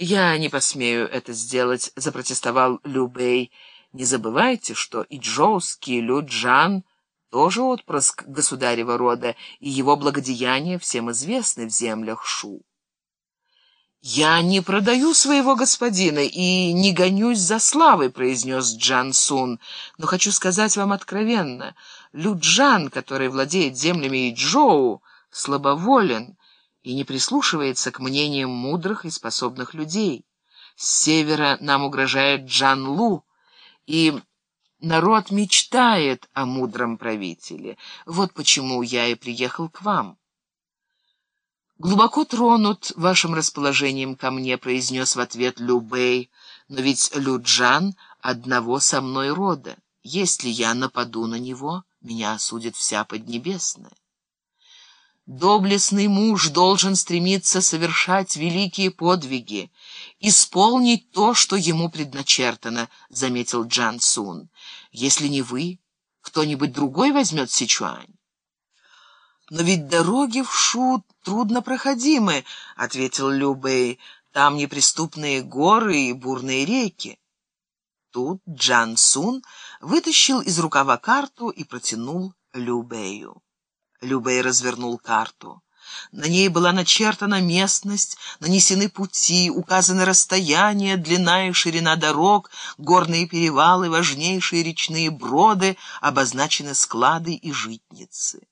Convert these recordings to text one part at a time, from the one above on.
«Я не посмею это сделать», — запротестовал Лю Бэй. «Не забывайте, что и Джоуский Лю Джан тоже отпрыск государева рода, и его благодеяния всем известны в землях Шу». «Я не продаю своего господина и не гонюсь за славой», — произнес Джан Сун. «Но хочу сказать вам откровенно, Лю Джан, который владеет землями Иджоу, слабоволен» и не прислушивается к мнениям мудрых и способных людей. С севера нам угрожает Джан Лу, и народ мечтает о мудром правителе. Вот почему я и приехал к вам. «Глубоко тронут вашим расположением ко мне», — произнес в ответ Лю Бэй, «но ведь Лю Джан одного со мной рода. Если я нападу на него, меня осудит вся Поднебесная». Доблестный муж должен стремиться совершать великие подвиги, исполнить то, что ему предначертано, — заметил Джан Сун. Если не вы, кто-нибудь другой возьмет Сичуань. «Но ведь дороги в Шу труднопроходимы», — ответил Лю Бэй. «Там неприступные горы и бурные реки». Тут Джан Сун вытащил из рукава карту и протянул Лю Бэю. Любэй развернул карту. На ней была начертана местность, нанесены пути, указаны расстояния, длина и ширина дорог, горные перевалы, важнейшие речные броды, обозначены склады и житницы.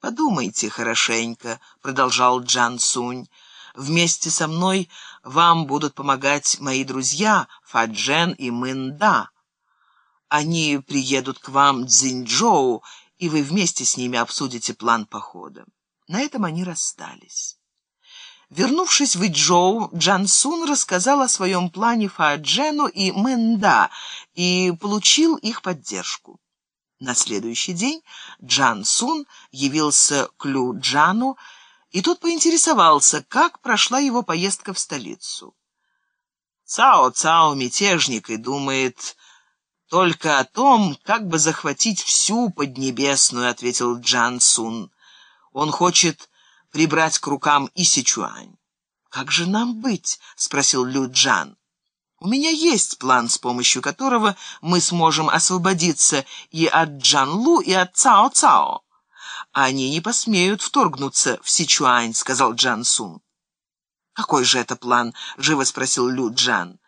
«Подумайте хорошенько», — продолжал Джан Сунь. «Вместе со мной вам будут помогать мои друзья Фаджен и Мэнда. Они приедут к вам Цзиньчжоу и вы вместе с ними обсудите план похода. На этом они расстались. Вернувшись в Иджоу, Джан Сун рассказал о своем плане Фааджену и Мэнда и получил их поддержку. На следующий день Джан Сун явился к Лю Джану, и тот поинтересовался, как прошла его поездка в столицу. Цао Цао мятежник и думает только о том, как бы захватить всю Поднебесную, — ответил Джан Сун. Он хочет прибрать к рукам и Сичуань. «Как же нам быть?» — спросил Лю Джан. «У меня есть план, с помощью которого мы сможем освободиться и от Джан Лу, и от Цао Цао. Они не посмеют вторгнуться в Сичуань», — сказал Джан Сун. «Какой же это план?» — живо спросил Лю Джан.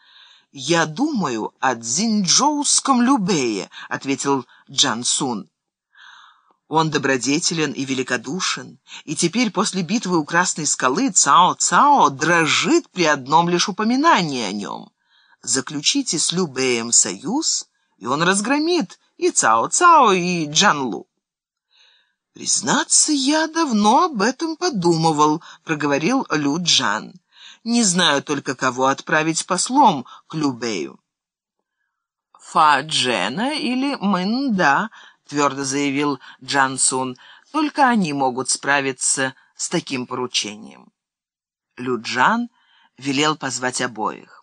«Я думаю о Цзиньчжоуском Любее», — ответил Джан Сун. Он добродетелен и великодушен, и теперь после битвы у Красной скалы Цао-Цао дрожит при одном лишь упоминании о нем. Заключите с Любеем союз, и он разгромит и Цао-Цао, и Джанлу. «Признаться, я давно об этом подумывал», — проговорил Лю Джан. Не знаю только, кого отправить послом к Любею. «Фа-Джена или Мэнда», — твердо заявил Джан Сун, — «только они могут справиться с таким поручением». Люджан велел позвать обоих.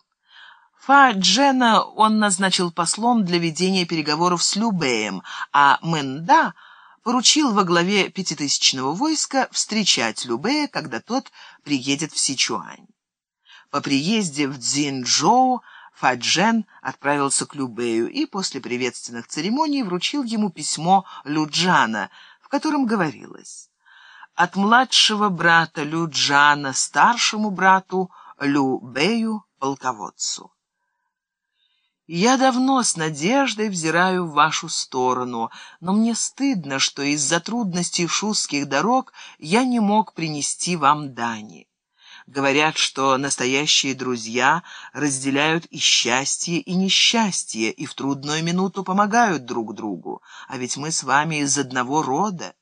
Фа-Джена он назначил послом для ведения переговоров с Любеем, а Мэнда поручил во главе пятитысячного войска встречать Любея, когда тот приедет в Сичуань. По приезде в Цзиньчжоу Фаджен отправился к Любею и после приветственных церемоний вручил ему письмо Люджана, в котором говорилось «От младшего брата Люджана старшему брату Любею, полководцу». Я давно с надеждой взираю в вашу сторону, но мне стыдно, что из-за трудностей шустских дорог я не мог принести вам дани. Говорят, что настоящие друзья разделяют и счастье, и несчастье, и в трудную минуту помогают друг другу. А ведь мы с вами из одного рода.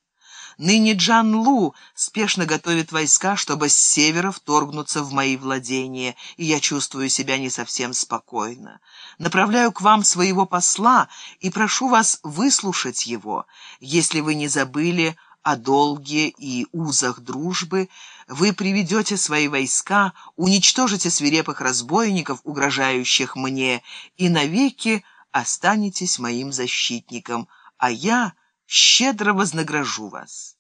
Ныне Джан Лу спешно готовит войска, чтобы с севера вторгнуться в мои владения, и я чувствую себя не совсем спокойно. Направляю к вам своего посла и прошу вас выслушать его, если вы не забыли о долге и узах дружбы, вы приведете свои войска, уничтожите свирепых разбойников, угрожающих мне, и навеки останетесь моим защитником, а я щедро вознагражу вас.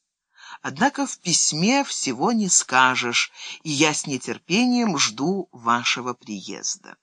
Однако в письме всего не скажешь, и я с нетерпением жду вашего приезда.